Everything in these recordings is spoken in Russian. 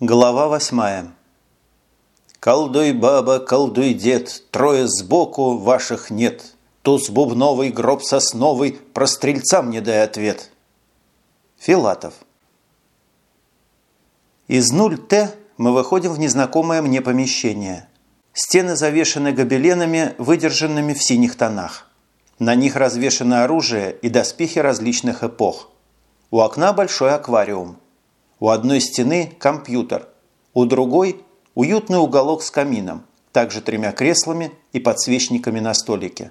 Глава восьмая. «Колдуй, баба, колдуй, дед, трое сбоку ваших нет. Туз бубновый, гроб сосновый, про стрельца мне дай ответ». Филатов. Из 0Т мы выходим в незнакомое мне помещение. Стены завешены гобеленами, выдержанными в синих тонах. На них развешано оружие и доспехи различных эпох. У окна большой аквариум. У одной стены компьютер, у другой – уютный уголок с камином, также тремя креслами и подсвечниками на столике.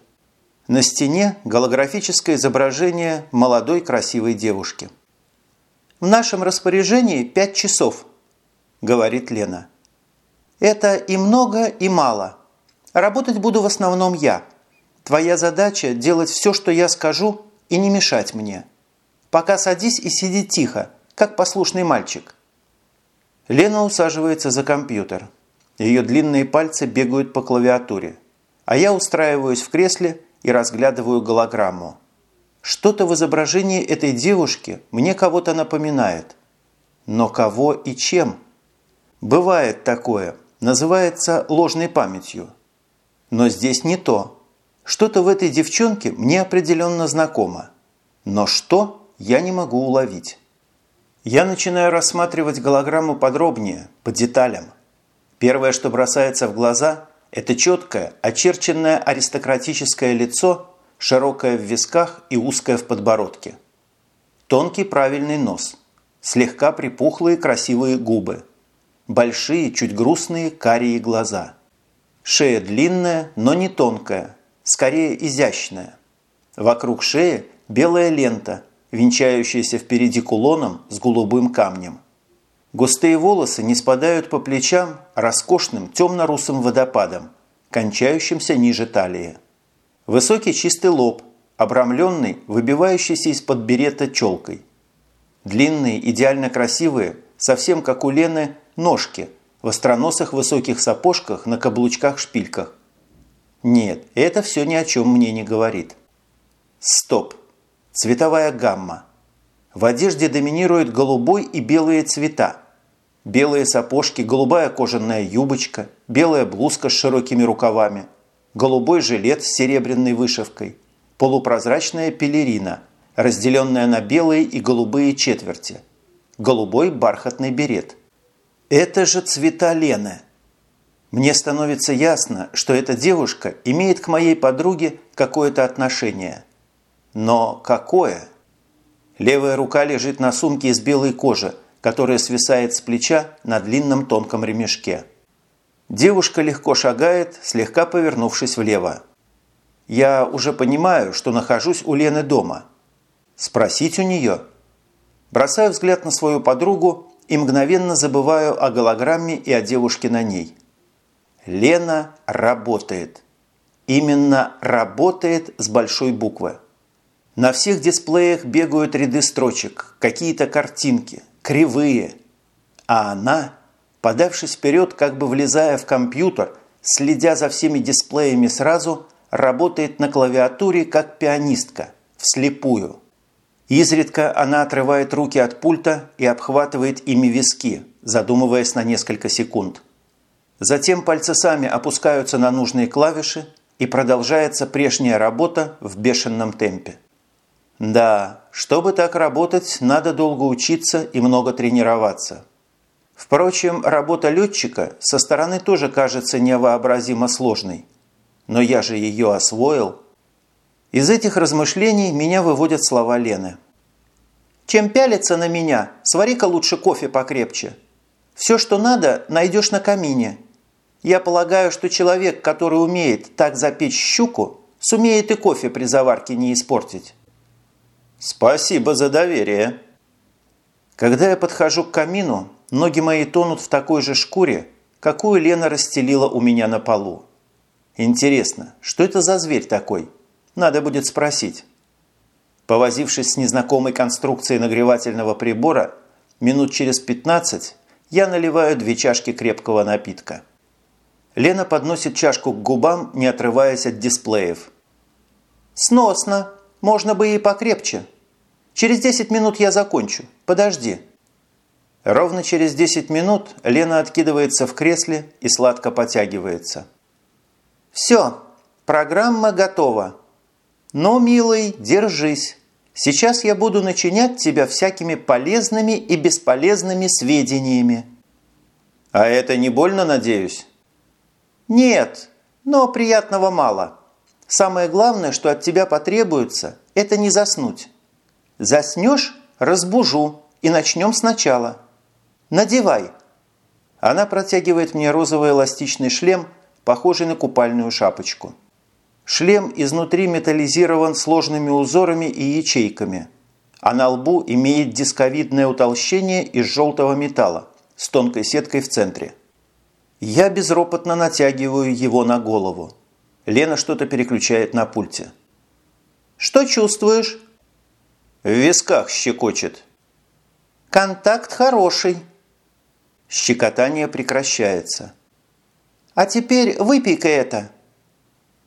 На стене голографическое изображение молодой красивой девушки. «В нашем распоряжении пять часов», – говорит Лена. «Это и много, и мало. Работать буду в основном я. Твоя задача – делать все, что я скажу, и не мешать мне. Пока садись и сиди тихо, как послушный мальчик. Лена усаживается за компьютер. Ее длинные пальцы бегают по клавиатуре. А я устраиваюсь в кресле и разглядываю голограмму. Что-то в изображении этой девушки мне кого-то напоминает. Но кого и чем? Бывает такое. Называется ложной памятью. Но здесь не то. Что-то в этой девчонке мне определенно знакомо. Но что, я не могу уловить. Я начинаю рассматривать голограмму подробнее, по деталям. Первое, что бросается в глаза, это четкое, очерченное аристократическое лицо, широкое в висках и узкое в подбородке. Тонкий правильный нос, слегка припухлые красивые губы, большие, чуть грустные карие глаза. Шея длинная, но не тонкая, скорее изящная. Вокруг шеи белая лента – венчающаяся впереди кулоном с голубым камнем. Густые волосы не спадают по плечам роскошным темно-русым водопадом, кончающимся ниже талии. Высокий чистый лоб, обрамленный, выбивающийся из-под берета челкой. Длинные, идеально красивые, совсем как у Лены, ножки в остроносых высоких сапожках на каблучках-шпильках. Нет, это все ни о чем мне не говорит. Стоп! Цветовая гамма. В одежде доминируют голубой и белые цвета. Белые сапожки, голубая кожаная юбочка, белая блузка с широкими рукавами, голубой жилет с серебряной вышивкой, полупрозрачная пелерина, разделенная на белые и голубые четверти, голубой бархатный берет. Это же цвета Лены. Мне становится ясно, что эта девушка имеет к моей подруге какое-то отношение – но какое? Левая рука лежит на сумке из белой кожи, которая свисает с плеча на длинном тонком ремешке. Девушка легко шагает, слегка повернувшись влево. Я уже понимаю, что нахожусь у Лены дома. Спросить у нее? Бросаю взгляд на свою подругу и мгновенно забываю о голограмме и о девушке на ней. Лена работает. Именно работает с большой буквы. На всех дисплеях бегают ряды строчек, какие-то картинки, кривые. А она, подавшись вперед, как бы влезая в компьютер, следя за всеми дисплеями сразу, работает на клавиатуре как пианистка, вслепую. Изредка она отрывает руки от пульта и обхватывает ими виски, задумываясь на несколько секунд. Затем пальцы сами опускаются на нужные клавиши, и продолжается прежняя работа в бешеном темпе. Да, чтобы так работать, надо долго учиться и много тренироваться. Впрочем, работа летчика со стороны тоже кажется невообразимо сложной. Но я же ее освоил. Из этих размышлений меня выводят слова Лены. «Чем пялиться на меня, свари-ка лучше кофе покрепче. Все, что надо, найдешь на камине. Я полагаю, что человек, который умеет так запечь щуку, сумеет и кофе при заварке не испортить». «Спасибо за доверие». Когда я подхожу к камину, ноги мои тонут в такой же шкуре, какую Лена расстелила у меня на полу. Интересно, что это за зверь такой? Надо будет спросить. Повозившись с незнакомой конструкцией нагревательного прибора, минут через 15 я наливаю две чашки крепкого напитка. Лена подносит чашку к губам, не отрываясь от дисплеев. «Сносно!» Можно бы и покрепче. Через 10 минут я закончу. Подожди». Ровно через 10 минут Лена откидывается в кресле и сладко потягивается. «Все, программа готова. Но, милый, держись. Сейчас я буду начинять тебя всякими полезными и бесполезными сведениями». «А это не больно, надеюсь?» «Нет, но приятного мало. Самое главное, что от тебя потребуется, это не заснуть. Заснешь – разбужу и начнем сначала». «Надевай!» Она протягивает мне розовый эластичный шлем, похожий на купальную шапочку. Шлем изнутри металлизирован сложными узорами и ячейками, а на лбу имеет дисковидное утолщение из желтого металла с тонкой сеткой в центре. Я безропотно натягиваю его на голову. Лена что-то переключает на пульте. «Что чувствуешь?» «В висках щекочет». «Контакт хороший», Щекотание прекращается. «А теперь выпей-ка это!»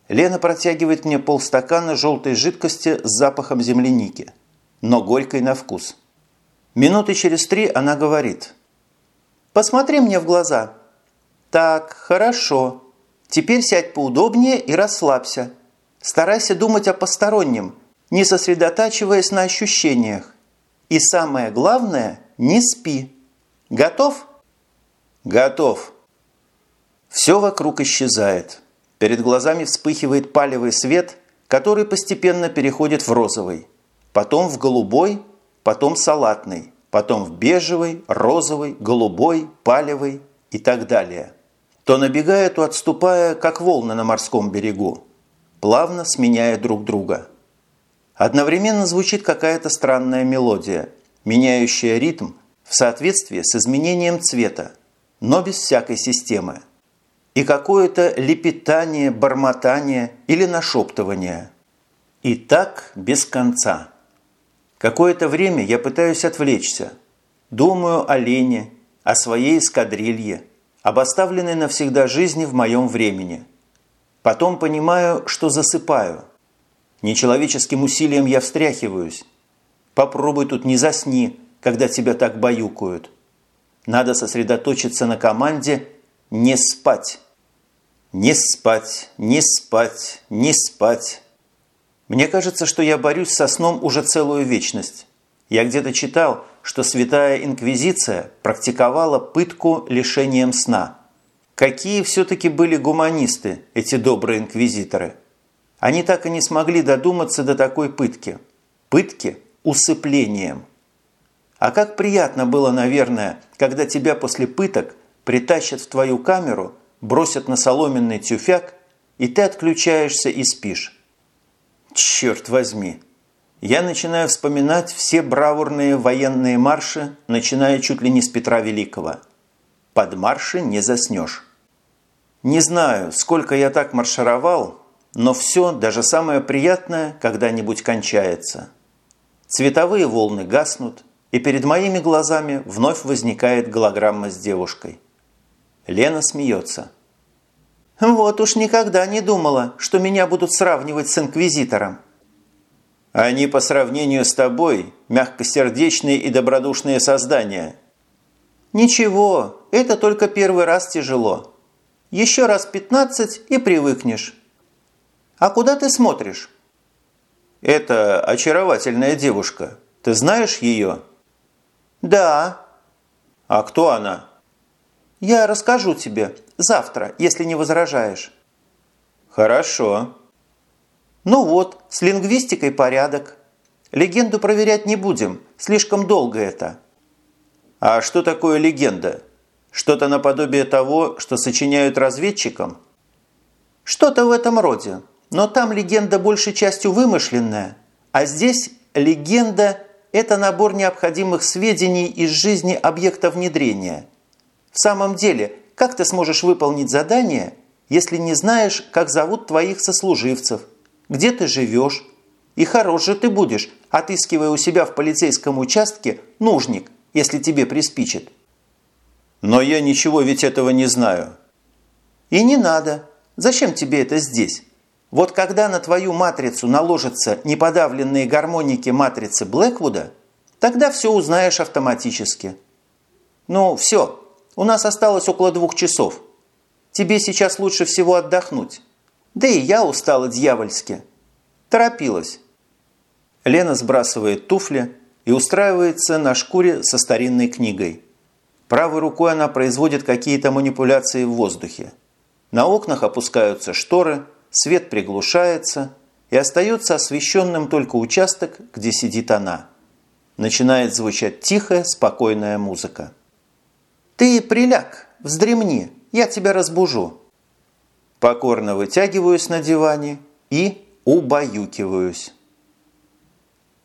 Лена протягивает мне полстакана желтой жидкости с запахом земляники, но горькой на вкус. Минуты через три она говорит. «Посмотри мне в глаза». «Так, хорошо. Теперь сядь поудобнее и расслабься. Старайся думать о постороннем, не сосредотачиваясь на ощущениях. И самое главное – не спи. Готов?» «Готов». Все вокруг исчезает. Перед глазами вспыхивает палевый свет, который постепенно переходит в розовый, потом в голубой, потом салатный, потом в бежевый, розовый, голубой, палевый и так далее. То набегая, то отступая, как волны на морском берегу, плавно сменяя друг друга. Одновременно звучит какая-то странная мелодия, меняющая ритм в соответствии с изменением цвета, но без всякой системы. И какое-то лепетание, бормотание или нашептывание. И так без конца. Какое-то время я пытаюсь отвлечься. Думаю о Лене, о своей эскадрилье, об оставленной навсегда жизни в моем времени. Потом понимаю, что засыпаю. Нечеловеческим усилием я встряхиваюсь. Попробуй тут не засни, когда тебя так баюкают. Надо сосредоточиться на команде «не спать». Не спать, не спать, не спать. Мне кажется, что я борюсь со сном уже целую вечность. Я где-то читал, что святая инквизиция практиковала пытку лишением сна. Какие все-таки были гуманисты, эти добрые инквизиторы. Они так и не смогли додуматься до такой пытки. Пытки усыплением. А как приятно было, наверное, когда тебя после пыток притащат в твою камеру, бросят на соломенный тюфяк, и ты отключаешься и спишь. Черт возьми! Я начинаю вспоминать все бравурные военные марши, начиная чуть ли не с Петра Великого. Под марши не заснешь. Не знаю, сколько я так маршировал, но все, даже самое приятное, когда-нибудь кончается. Цветовые волны гаснут, и перед моими глазами вновь возникает голограмма с девушкой. Лена смеется. «Вот уж никогда не думала, что меня будут сравнивать с инквизитором». «Они по сравнению с тобой мягкосердечные и добродушные создания». «Ничего, это только первый раз тяжело. Еще раз пятнадцать и привыкнешь». «А куда ты смотришь?» «Это очаровательная девушка. Ты знаешь ее?» «Да». «А кто она?» «Я расскажу тебе завтра, если не возражаешь». «Хорошо». «Ну вот, с лингвистикой порядок. Легенду проверять не будем, слишком долго это». «А что такое легенда? Что-то наподобие того, что сочиняют разведчикам?» «Что-то в этом роде, но там легенда большей частью вымышленная, а здесь легенда это набор необходимых сведений из жизни объекта внедрения. В самом деле, как ты сможешь выполнить задание, если не знаешь, как зовут твоих сослуживцев, где ты живешь, и хорош же ты будешь, отыскивая у себя в полицейском участке нужник, если тебе приспичит. Но я ничего ведь этого не знаю. И не надо. Зачем тебе это здесь? Вот когда на твою матрицу наложатся неподавленные гармоники матрицы Блэквуда, тогда все узнаешь автоматически. Ну, все, у нас осталось около двух часов. Тебе сейчас лучше всего отдохнуть. Да и я устала дьявольски. Торопилась. Лена сбрасывает туфли и устраивается на шкуре со старинной книгой. Правой рукой она производит какие-то манипуляции в воздухе. На окнах опускаются шторы, свет приглушается, и остается освещенным только участок, где сидит она. Начинает звучать тихая, спокойная музыка. «Ты приляг, вздремни, я тебя разбужу». Покорно вытягиваюсь на диване и убаюкиваюсь.